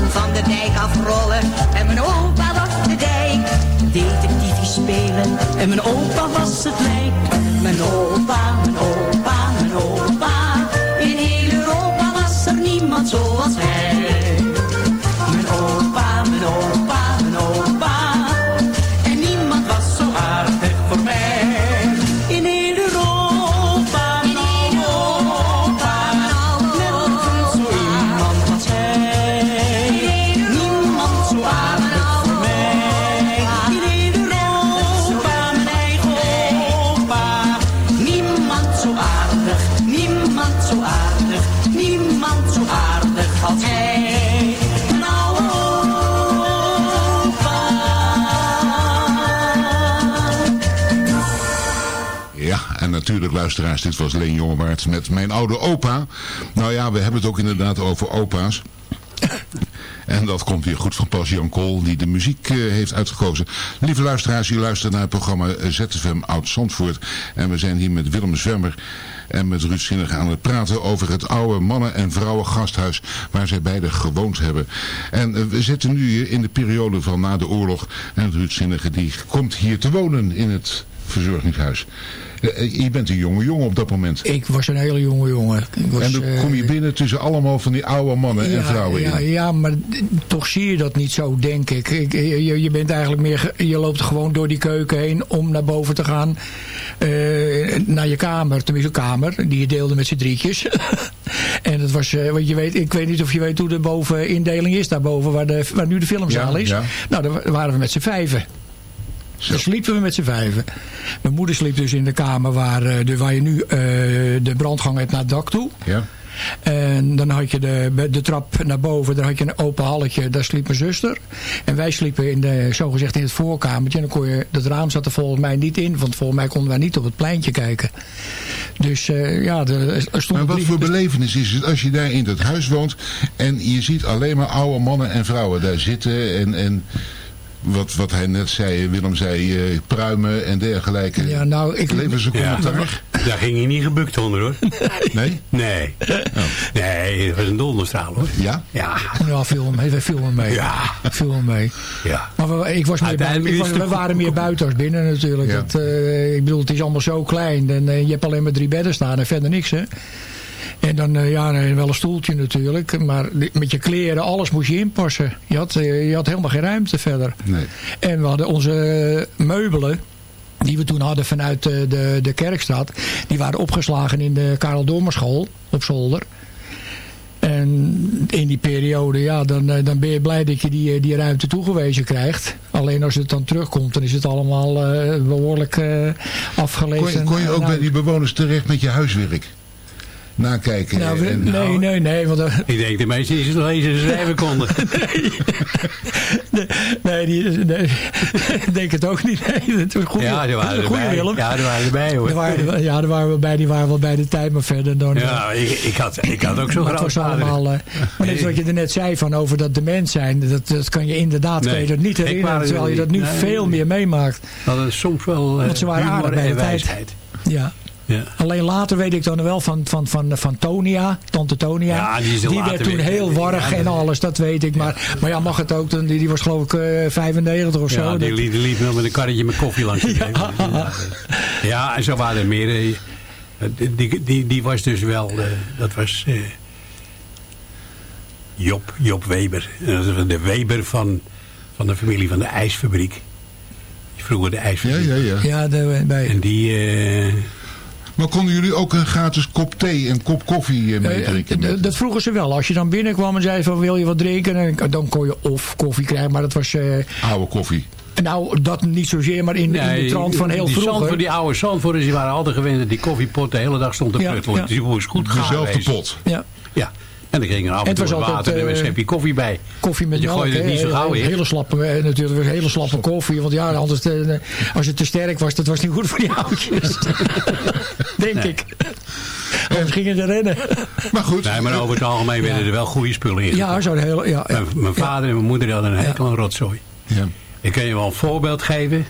Van de dijk afrollen en mijn opa was de dijk. Detectiefje spelen en mijn opa was het natuurlijk luisteraars, dit was Leen Jongewaard met mijn oude opa. Nou ja, we hebben het ook inderdaad over opa's. En dat komt weer goed van pas Jan Kool, die de muziek eh, heeft uitgekozen. Lieve luisteraars, u luistert naar het programma ZFM Oud Zandvoort. En we zijn hier met Willem Zwemmer en met Ruud Zinnige aan het praten over het oude mannen- en vrouwen gasthuis waar zij beide gewoond hebben. En eh, we zitten nu in de periode van na de oorlog. En Ruud Zinnige die komt hier te wonen in het verzorgingshuis. Eh, eh, Je bent een jonge jongen op dat moment. Ik was een hele jonge jongen. Was, en dan kom je eh, binnen tussen allemaal van die oude mannen en vrouwen ja, in. ja, maar toch zie je dat niet zo, denk ik. Ik- je, je bent eigenlijk meer, je loopt gewoon door die keuken heen om naar boven te gaan. eh, naar je kamer, tenminste een kamer, die je deelde met z'n drietjes. en dat was, eh, want je weet, ik weet niet of je weet hoe de boven indeling is, daarboven, waar, de, waar nu de filmzaal Ja, is. Nou, daar waren we met z'n vijven. Daar sliepen we met z'n vijven. Mijn moeder sliep dus in de kamer waar, eh, de, waar je nu eh, de brandgang hebt naar het dak toe. Ja. En dan had je de, de trap naar boven, daar had je een open halletje, daar sliep mijn zuster. En wij sliepen in de, zogezegd in het voorkamertje. En dan kon je, dat raam zat er volgens mij niet in, want volgens mij konden wij niet op het pleintje kijken. Dus eh, ja, er, er stond Maar wat drie- voor belevenis is het als je daar in dat huis woont en je ziet alleen maar oude mannen en vrouwen daar zitten en, en wat, wat hij net zei, Willem zei, eh, pruimen en dergelijke. Ja, nou, ik... Leven ze Ja, commentaar? daar ging hij niet gebukt onder hoor. Nee? Nee. Nee, het was een donderstraal hoor. Ja? Ja. Ja, viel hem, hij viel hem mee. Ja. Viel hem mee. Ja. Maar we, ik was meer buiten, ik was, we waren meer buiten als binnen natuurlijk. Ja. Dat, eh, ik bedoel, het is allemaal zo klein. En eh, je hebt alleen maar drie bedden staan en verder niks hè. En dan, eh, ja, wel een stoeltje natuurlijk. Maar met je kleren, alles moest je inpassen. Je had, eh, je had helemaal geen ruimte verder. Nee. En we hadden onze meubelen die we toen hadden vanuit de, de, de Kerkstraat. Die waren opgeslagen in de Karel Dormerschool op zolder. En in die periode, ja, dan, eh, dan ben je blij dat je die, eh, die ruimte toegewezen krijgt. Alleen als het dan terugkomt, dan is het allemaal eh, behoorlijk eh afgeleefd. Kon je, kon je ook bij die bewoners terecht met je huiswerk? Nakijken. Nou, we- en, nee, nee, nee. Want, eh, Ik denk de meesten die het lezen en schrijven konden. nee, die, nee, ik denk het ook niet. Nee, het was goed. Ja, die waren een goede. Willem. Ja, die waren erbij hoor. Er waren, ja, daar waren we bij. Die waren wel bij de tijd, maar verder dan... Ja, ik, ik, had, ik had ook zo'n het was allemaal... eh, maar net wat je er net zei van over dat dement zijn. Dat, dat kan je inderdaad Nee, kan je dat niet herinneren. Terwijl je er dat nu veel meer meemaakt. hadden soms wel eh, Want ze waren aardig bij de tijd. Ja. Ja. Alleen later weet ik dan wel van, van, van, van Tonia, tante Tonia. Ja, die er werd toen weer- heel warrig Ja, en alles, dat weet ik. Maar, maar ja, mag het ook. dan- Die, die was geloof ik eh, 95 of zo. Ja, die liep, die liep nog met een karretje met koffie langs de Ja. ja. ja, en zo waren er meer. eh, Die, die, die, die was dus wel, eh, dat was eh, Job, Job Weber. Dat was de Weber van, van de familie van de ijsfabriek. Vroeger de ja, ijsfabriek. ja, ja. ja, de, bij, En die... Maar konden jullie ook een gratis kop thee en kop koffie eh, meedrinken? Eh, d- dat vroegen ze wel. Als je dan binnenkwam en zei van wil je wat drinken, en dan kon je of koffie krijgen. Maar dat was, eh, Oude koffie. nou dat niet zozeer, maar in, in de trant van heel die vroeger. Die oude Zandvoorters, die waren altijd gewend dat die koffiepot de hele dag stond te Ja, pruttelen. ja. Die moest goed gaan Dezelfde pot. Ja. Ja. En dan ging er af en Het toe water en een eh, schepje koffie bij. Koffie met Je melk. gooide het niet zo gauw in. Hele slappe, eh, natuurlijk, hele slappe koffie. Want ja, anders, eh, als het te sterk was, dat was niet goed voor die oudjes. Denk Nee. ik. Anders gingen ze rennen. Maar goed. Nee, maar over het algemeen werden er wel goede spullen in. Ja, zo de hele... Ja, ja. Mijn, mijn vader en mijn moeder hadden een hekel aan rotzooi. Ja. Ik kan je wel een voorbeeld geven.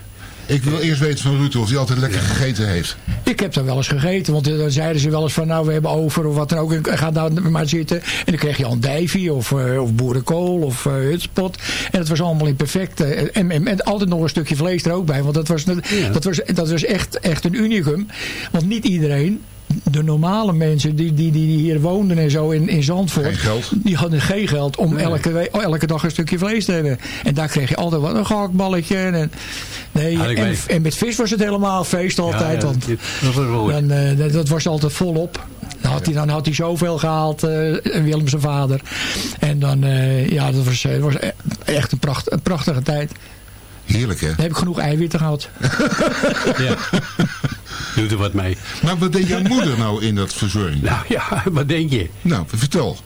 Ik wil eerst weten van Ruud of hij altijd lekker gegeten heeft. Ik heb daar wel eens gegeten, want eh, dan zeiden ze wel eens van nou we hebben over of wat dan ook. En ga daar maar zitten. En dan kreeg je andijvie of, eh, of boerenkool of eh hutspot. En dat was allemaal in perfect. eh, en, en, en altijd nog een stukje vlees er ook bij. Want dat was, dat was, dat was echt, echt een unicum. Want niet iedereen de normale mensen die, die, die hier woonden en zo in, in Zandvoort, die hadden geen geld om elke, elke dag een stukje vlees te hebben. En daar kreeg je altijd wat een gehaktballetje. En, nee, Ja, en, en met vis was het helemaal feest altijd. ja, want dat was dan, eh, dat, was altijd volop. Dan had hij, dan had hij zoveel gehaald, eh, Willem zijn vader. En dan, eh, ja, dat was, was e- echt een, pracht, een prachtige tijd. Heerlijk hè? Dan heb ik genoeg eiwitten gehad. Ja. Doet er wat mee. Maar wat deed jouw moeder nou in dat verzorging? Nou ja, wat denk je? Nou, vertel.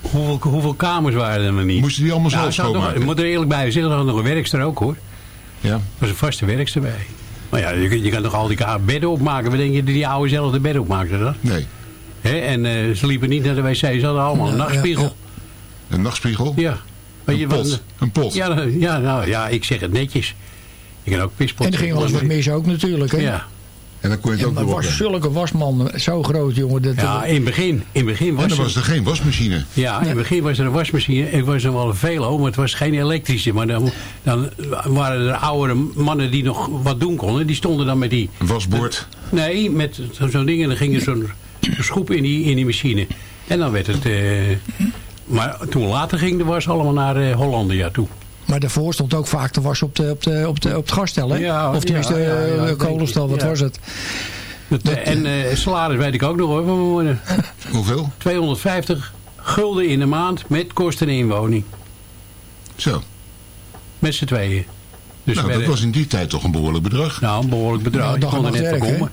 Hoeveel, hoeveel kamers waren er maar niet? Moesten die allemaal nou, zelf nog- schoonmaken? Ik moet er eerlijk bij zeggen, er had nog een werkster ook hoor. Ja. Er was een vaste werkster bij. Maar ja, je, kan toch al die bedden opmaken? Wat denk je, die oude zelf de bedden opmaakte dan? Nee. Hè? En eh, ze liepen niet naar de wc, ze hadden allemaal een Ja, nachtspiegel. Een nachtspiegel? Ja. Een je, pot. wat- Een pot. Ja, nou, ja, nou, ja, ik zeg het netjes. Je kan ook pispot. En er ging wel eens wat mis ook natuurlijk. Hè? Ja. En dan kon je het En ook was zulke wasman, zo groot jongen. Dat, Ja, in het begin, in begin was En dan er- was er geen wasmachine. Ja, in het begin was er een wasmachine. Het was er wel een velo, maar het was geen elektrische. Maar dan, dan waren er oudere mannen die nog wat doen konden. Die stonden dan met die... Een wasbord. Nee, met zo- zo'n ding en dan ging er zo'n zo'n schroep in die, in die machine. En dan werd het... eh, maar toen later ging de was allemaal naar eh, Hollandia toe. Maar daarvoor stond ook vaak de was op, de, op, de, op, de, op het gasstel. Hè? Ja, of tenminste ja, ja, ja, eh, kolenstel, wat ja. was het? Dat, eh, en eh, salaris weet ik ook nog hoor van. Hoeveel? 250 gulden in de maand met kosten en inwoning. Zo. Met z'n tweeën. Dus nou, dat was in die tijd toch een behoorlijk bedrag. Nou, een behoorlijk bedrag. Nou, dag en kon er net voor komen.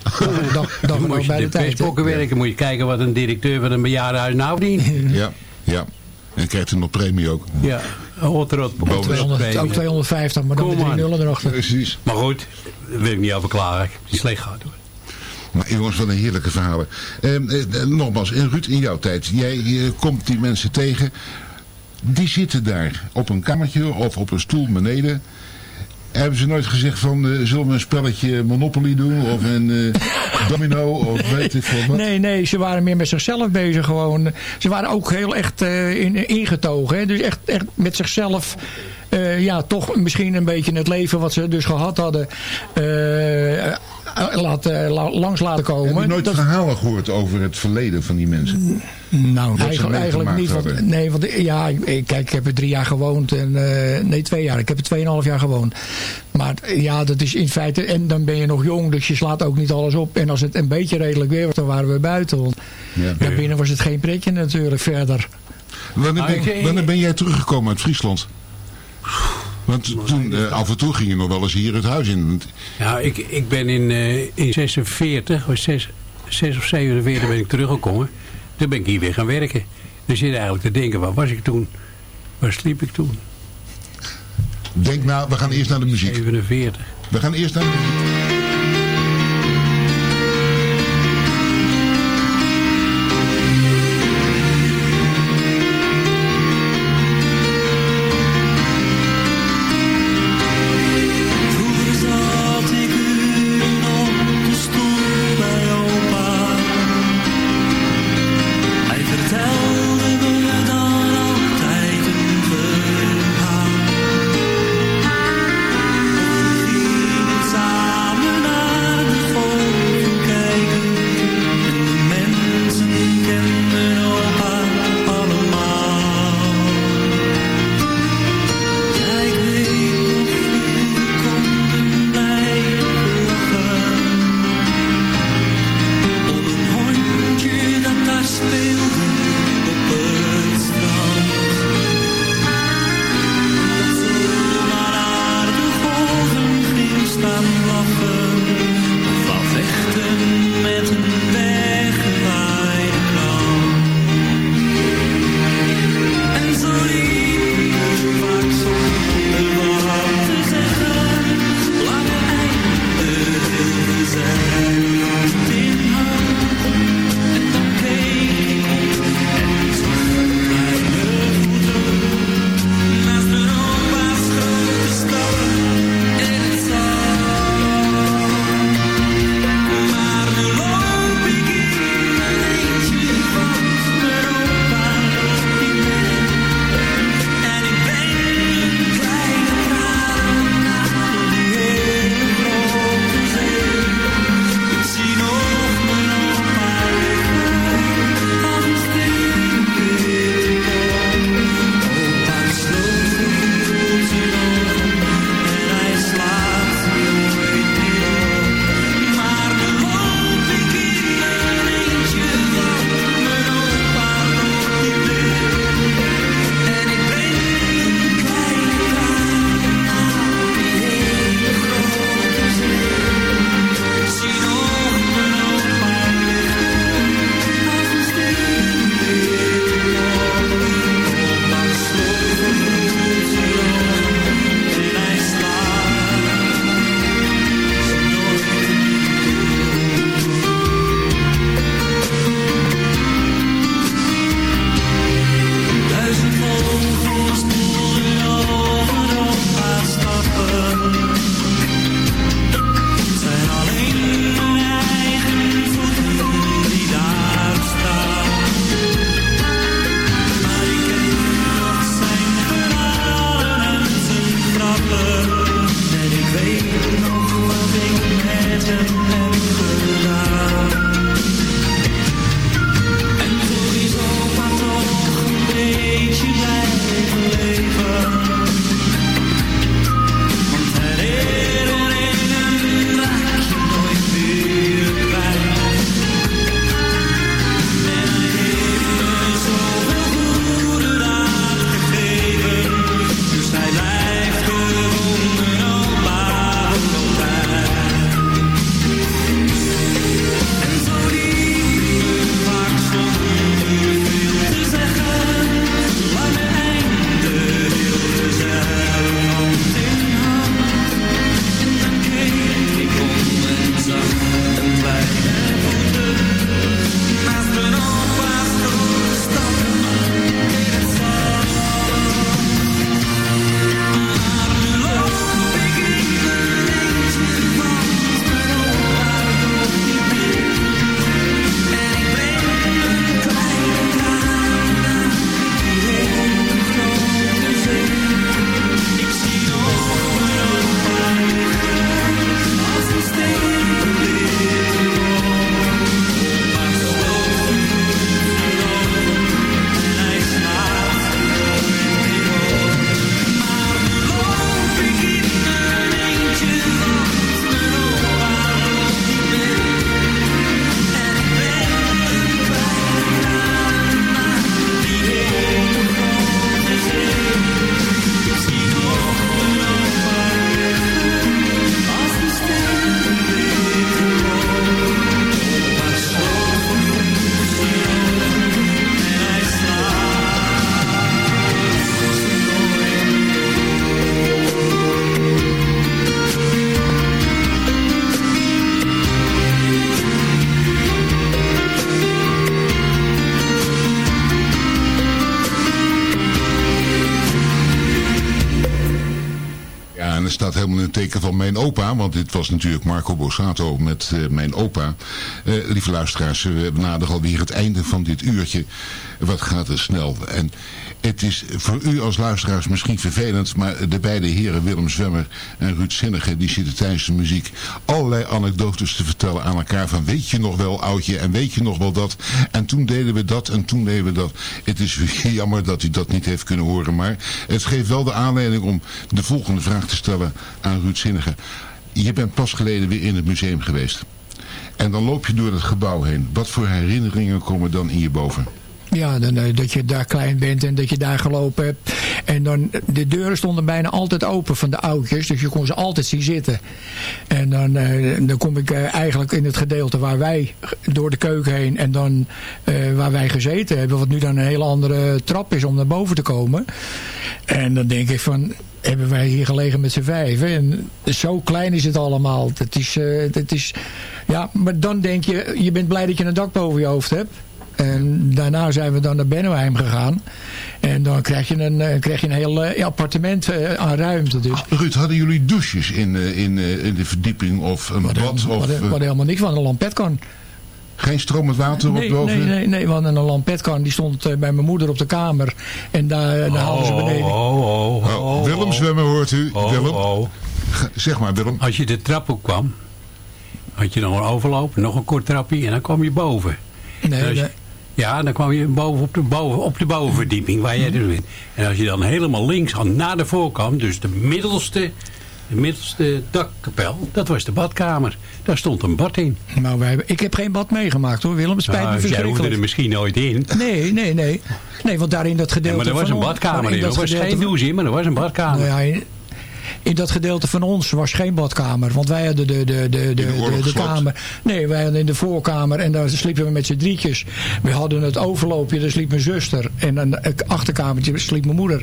Dag- moest je bij de de tijd, werken. Moet je kijken wat een directeur van een bejaardenhuis nou dient. Ja, ja. En krijgt er nog premie ook. Ja, Otrot. Bonus. 200, ook 250, maar dan met drie maar. nullen erachter. Precies. Maar goed, daar wil ik niet over klagen. Het is slecht gehad hoor. Maar jongens, wat een heerlijke verhalen. Ehm, eh, eh, nogmaals, en Ruud, in jouw tijd. Jij eh, komt die mensen tegen. Die zitten daar op een kamertje of op een stoel beneden. Hebben ze nooit gezegd van, eh, zullen we een spelletje Monopoly doen? Of een eh, domino? Of weet ik veel wat? Nee, nee, ze waren meer met zichzelf bezig gewoon. Ze waren ook heel echt eh, in, ingetogen. Hè? Dus echt, echt met zichzelf... ja, toch misschien een beetje het leven wat ze dus gehad hadden... eh, laten, la- langs laten komen. Heb je nooit Dat- verhalen gehoord over het verleden van die mensen? Nou, Wat ze eigenlijk, eigenlijk niet. Want, nee, want ja, ik, kijk, ik heb er drie jaar gewoond. En, eh, nee, twee jaar. Ik heb er tweeënhalf jaar gewoond. Maar eh, ja, dat is in feite... En dan ben je nog jong, dus je slaat ook niet alles op. En als het een beetje redelijk weer was, dan waren we buiten. Want Ja. daarbinnen was het geen pretje natuurlijk verder. Wanneer ben, wanneer ben jij teruggekomen uit Friesland? Want toen, eh, af en toe ging je nog wel eens hier het huis in. Ja, ik, ik ben in, eh, in 46, of 6, 6 of 47 ben ik teruggekomen. Toen ben ik hier weer gaan werken. Dus je zit eigenlijk te denken, waar was ik toen? Waar sliep ik toen? Denk nou, we gaan eerst naar de muziek. 47. We gaan eerst naar de muziek. Opa, want dit was natuurlijk Marco Borsato met eh, mijn opa. Eh, lieve luisteraars, we benaderen alweer het einde van dit uurtje. Wat gaat er snel. En het is voor u als luisteraars misschien vervelend, maar de beide heren Willem Zwemmer en Ruud Zinnige, die zitten tijdens de muziek allerlei anekdotes te vertellen aan elkaar van weet je nog wel oudje en weet je nog wel dat. En toen deden we dat en toen deden we dat. Het is jammer dat u dat niet heeft kunnen horen, maar het geeft wel de aanleiding om de volgende vraag te stellen aan Ruud Zinnige. Je bent pas geleden weer in het museum geweest. En dan loop je door het gebouw heen. Wat voor herinneringen komen dan in je boven? Ja, dan, eh, dat je daar klein bent en dat je daar gelopen hebt. En dan, de deuren stonden bijna altijd open van de oudjes. Dus je kon ze altijd zien zitten. En dan, eh, dan kom ik eh, eigenlijk in het gedeelte waar wij door de keuken heen. En dan waar wij gezeten hebben. Wat nu dan een hele andere trap is om naar boven te komen. En dan denk ik van... Hebben wij hier gelegen met z'n vijven. En zo klein is het allemaal. Dat is, is, ja, maar dan denk je... Je bent blij dat je een dak boven je hoofd hebt. En daarna zijn we dan naar Bennoheim gegaan. En dan krijg je een, eh, krijg je een heel eh, appartement eh, aan ruimte. Dus. Ruud, hadden jullie douches in, eh, in, eh, in de verdieping of een bad? We Of, hadden, we eh, hadden helemaal niks van een lampetkan. geen stromend water Nee, op boven? nee, nee, nee, we hadden een lampetkan. Die stond eh, bij mijn moeder op de kamer. En daar, daar hadden ze beneden. Oh, Willem zwemmen hoort u. Willem. Ga- Zeg maar Willem. Als je de trap op kwam, had je nog een overloop, nog een kort trapje en dan kwam je boven. Nee, je- nee. Ja, dan kwam je boven op de, boven, op de bovenverdieping waar jij dus bent. En als je dan helemaal links aan naar de voorkant, dus de middelste, de middelste dakkapel, dat was de badkamer. Daar stond een bad in. Nou, wij, ik heb geen bad meegemaakt hoor Willem. Spijt Nou, me jij hoefde er misschien nooit in. Nee, nee, nee. Nee, want daar in dat Ja, gedeelte maar er was een badkamer in. Er was geen douche in, maar er was een badkamer. Nou ja, in, dat gedeelte van ons was geen badkamer. Want wij hadden de, de, de, de, de, de kamer. Nee, wij hadden in de voorkamer. En daar sliepen we met z'n drietjes. We hadden het overloopje, daar sliep mijn zuster. En een achterkamertje sliep mijn moeder.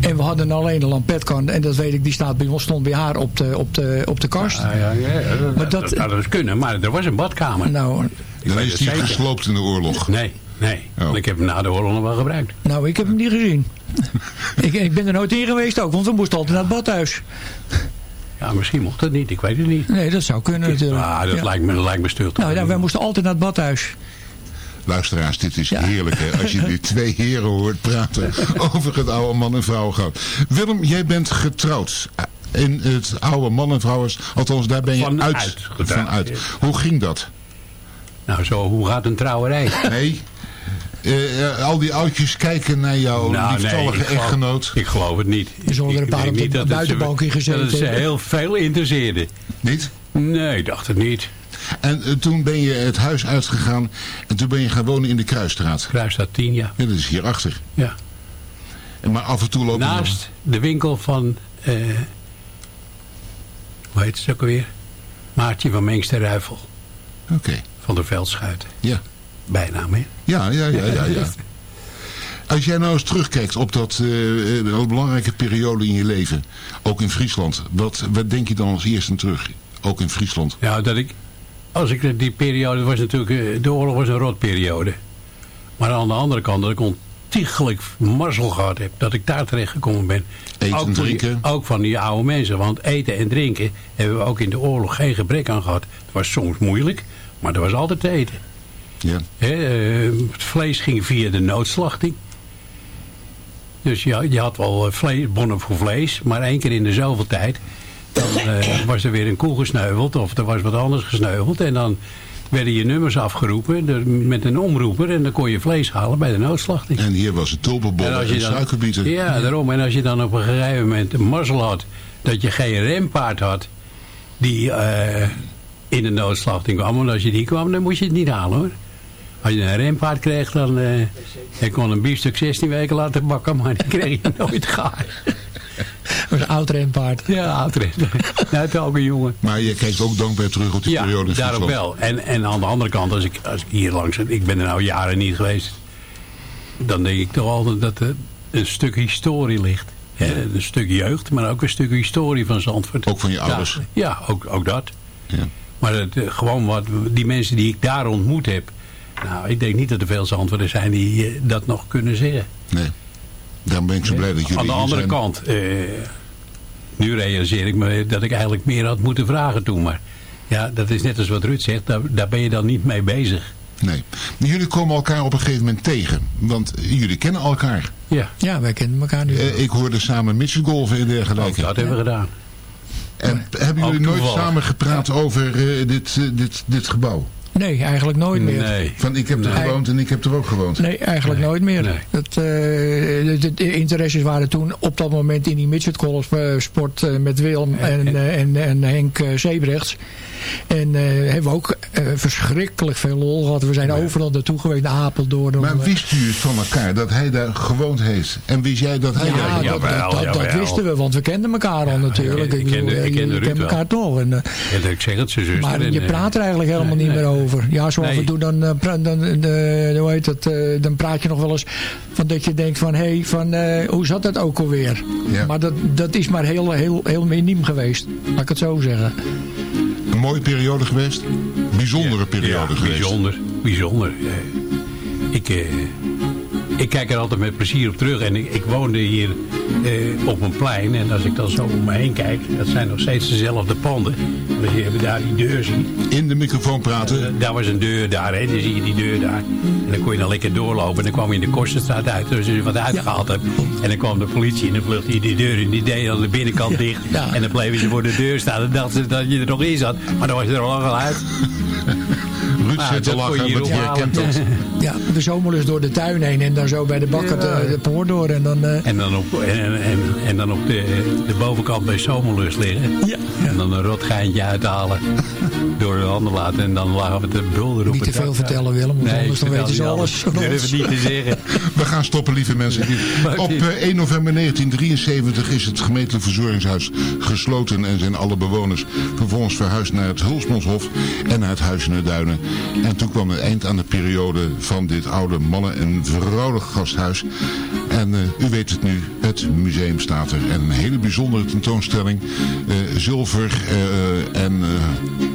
En we hadden alleen een lampetkan. En dat weet ik, die staat bij ons, stond bij haar op de, op de, op de kast. Ja, ja, ja, dat, Maar dat, dat- dat, dat is kunnen, maar er was een badkamer. Nou, Dan is het die gesloopt in de oorlog. Nee, nee. Want ik heb hem na de oorlog nog wel gebruikt. nou, ik heb hem niet gezien. ik, ik ben er nooit in geweest ook, want we moesten altijd naar het badhuis. Ja, misschien mocht dat niet. Ik weet het niet. Nee, dat zou kunnen natuurlijk. Ah, dat, Ja. lijkt me, dat lijkt me stug. Nou ja, wij moesten altijd naar het badhuis. Luisteraars, dit is heerlijk hè, als je die twee heren hoort praten over het oude man en vrouw goud. Willem, jij bent getrouwd. In het oude man en vrouwers, althans daar ben je Vanuit uit. getrouwd, Vanuit. Hoe ging dat? Nou, zo, hoe gaat een trouwerij? Nee. Eh, eh, al die oudjes kijken naar jouw Nou, nee, lieftallige geloof- echtgenoot. Ik geloof het niet. Er zullen er een Ik paar denk op de niet dat het ze- buitenbankje gezeten Dat ze heel veel interesseerde. Niet? Nee, ik dacht het niet. En eh, toen ben je het huis uitgegaan en toen ben je gaan wonen in de Kruisstraat. Kruisstraat 10, ja. Ja, dat is hierachter. ja. En maar af en toe lopen Naast de winkel van... eh hoe heet het ook alweer? Maartje van Mengster Ruifel. Oké. Van de Veldschuit. Ja. Bijnaam, hè? Ja, ja, ja, ja, ja. Als jij nou eens terugkijkt op dat eh, belangrijke periode in je leven, ook in Friesland, wat, wat denk je dan als eerste terug? Ook in Friesland. Ja, dat ik... Als ik die periode... was natuurlijk... eh, De oorlog was een rotperiode. Maar aan de andere kant... dat ik ontiegelijk mazzel gehad heb... dat ik daar terecht gekomen ben. Eten, die- drinken. ook van die oude mensen. Want eten en drinken... hebben we ook in de oorlog geen gebrek aan gehad. Het was soms moeilijk... maar er was altijd te eten. Ja. Eh, het vlees ging via de noodslachting. Dus je, je had wel eh, vlees, bonnen voor vlees, maar één keer in de zoveel tijd... dan eh, was er weer een koe gesneuveld of er was wat anders gesneuveld. En dan werden je nummers afgeroepen met een omroeper... en dan kon je vlees halen bij de noodslachting. En hier was het tulpenbollen en, dan- suikerbieten. Ja, daarom. En als je dan op een gegeven moment een mazzel had... dat je geen rempaard had... die in de noodslachting kwam. Want als je die kwam, dan moest je het niet halen hoor. Als je een rempaard kreeg, dan... eh je kon een biefstuk 16 weken laten bakken... maar die kreeg je nooit gaar. Dat was een oud renpaard. Ja, oud renpaard. Nou, het is ook een jongen. Maar je kijkt ook dankbaar terug op die Ja, periode in daarop wel. En, en aan de andere kant, als ik, als ik hier langs ik ben er nou jaren niet geweest, dan denk ik toch altijd dat er een stuk historie ligt. Hè, Een stuk jeugd, maar ook een stuk historie van Zandvoort. Ook van je ouders. Ja, ja, ook, ook dat. Ja. Maar het, eh, gewoon wat, die mensen die ik daar ontmoet heb, nou, ik denk niet dat er veel Zandvoorters zijn die eh, dat nog kunnen zeggen. Nee. Daarom ben ik zo blij dat jullie Aan de andere zijn. kant, eh, Nu realiseer ik me dat ik eigenlijk meer had moeten vragen toen. Maar ja, dat is net als wat Ruud zegt. Daar, daar ben je dan niet mee bezig. Nee. Jullie komen elkaar op een gegeven moment tegen. Want jullie kennen elkaar. Ja. Ja, wij kennen elkaar nu. Eh, ik hoorde samen midgetgolven en dergelijke. Ook dat hebben we gedaan. En hebben jullie nooit samen gepraat over eh, dit, dit, dit gebouw? Nee, eigenlijk nooit meer. Nee. Van ik heb er Nee. gewoond en ik heb er ook gewoond. Nee, eigenlijk nooit meer. Dat, eh, de, de- de interesses waren toen op dat moment in die midgetgolf eh, sport eh, met Wilm en, eh, en, en Henk uh, Zebrechts. En eh, hebben we ook eh, verschrikkelijk veel lol gehad. We zijn overal naartoe geweest, naar Apeldoorn. Maar eh, wist u het van elkaar dat hij daar gewoond heeft? En wist jij dat hij ja, daar dat, dat, dat, dat wisten we, want we kenden elkaar al natuurlijk. ik ik eh, kende Ruud kent wel. elkaar toch. En, eh, En ik zeg het, zijn zuster. maar en, je eh, praat er eigenlijk helemaal niet meer over. Ja, zo af Nee. en toe dan, eh, dan, de, hoe heet het, eh, dan praat je nog wel eens van dat je denkt van, hé, hey, van, eh, hoe zat dat ook alweer? Ja. Maar dat, dat is maar heel, heel, heel miniem geweest, laat ik het zo zeggen. Een mooie periode geweest? Bijzondere periode ja, geweest? Bijzonder, bijzonder. Ik, eh, ik kijk er altijd met plezier op terug. En ik, ik woonde hier eh, op een plein. En als ik dan zo om me heen kijk, dat zijn nog steeds dezelfde panden. Maar je daar die deur zien. In de microfoon praten. Eh, daar was een deur daar, hè. Dan zie je die deur daar. En dan kon je dan lekker doorlopen. En dan kwam je in de Kostenstraat uit, dus je wat uitgehaald hebt. En dan kwam de politie en dan vluchtte je die deur in. Die deed aan de binnenkant dicht. En dan bleven ze voor de deur staan. En dachten ze dat je er nog in zat. Maar dan was je er al lang al uit. Te je hier want je herkent dat. Ja, de zomerlust door de tuin heen en dan zo bij de bakker Ja. de, de poort door. En dan, eh, En dan op, en, en, en dan op de, de bovenkant bij Zomerlust liggen. Ja. En dan een rotgeintje uithalen. door de handen laten. En dan lagen we te bulderen op niet te veel vertellen Willem, want Nee, anders dan weten ze alles. alles. van Ik durf ons. het niet te zeggen. We gaan stoppen, lieve mensen. Op eh, 1 november 1973 is het gemeentelijk verzorgingshuis gesloten en zijn alle bewoners vervolgens verhuisd naar het Hulsmonshof en naar het Huis in de Duinen. En toen kwam het eind aan de periode van dit oude mannen- en vrouwelijk gasthuis. En eh, u weet het nu, het museum staat er. En een hele bijzondere tentoonstelling. eh, zilver eh, en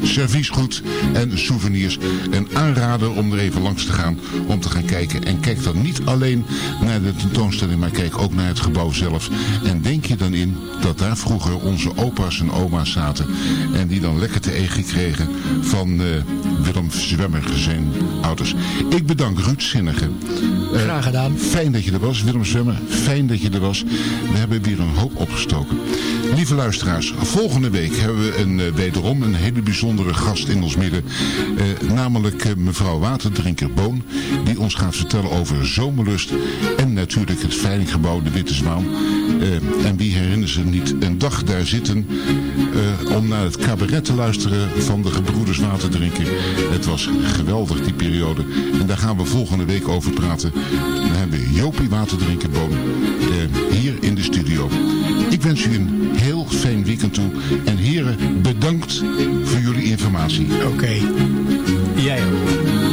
serviesgoed en souvenirs. Een aanrader om er even langs te gaan om te gaan kijken. En kijk dan niet alleen naar de tentoonstelling, maar kijk ook naar het gebouw zelf. En denk je dan in dat daar vroeger onze opa's en oma's zaten. En die dan lekker te eten kregen van Willem Zijn ouders. Ik bedank Ruud Zinnige. Eh, Graag gedaan. Fijn dat je er was, Willem Zwemmer. Fijn dat je er was. We hebben weer een hoop opgestoken. Lieve luisteraars, volgende week hebben we een, eh, wederom een hele bijzondere gast in ons midden. Eh, namelijk mevrouw Waterdrinker Boon. Die ons gaat vertellen over zomerlust. En natuurlijk het veilinggebouw De Witte Zwaan. En wie herinnert zich niet een dag daar zitten om naar het cabaret te luisteren van de gebroeders Waterdrinker. Het was geweldig die periode. En daar gaan we volgende week over praten. Dan hebben we Jopie Waterdrinkerboom eh, hier in de studio. Ik wens u een heel fijn weekend toe. En heren, bedankt voor jullie informatie. Oké. Jij ook.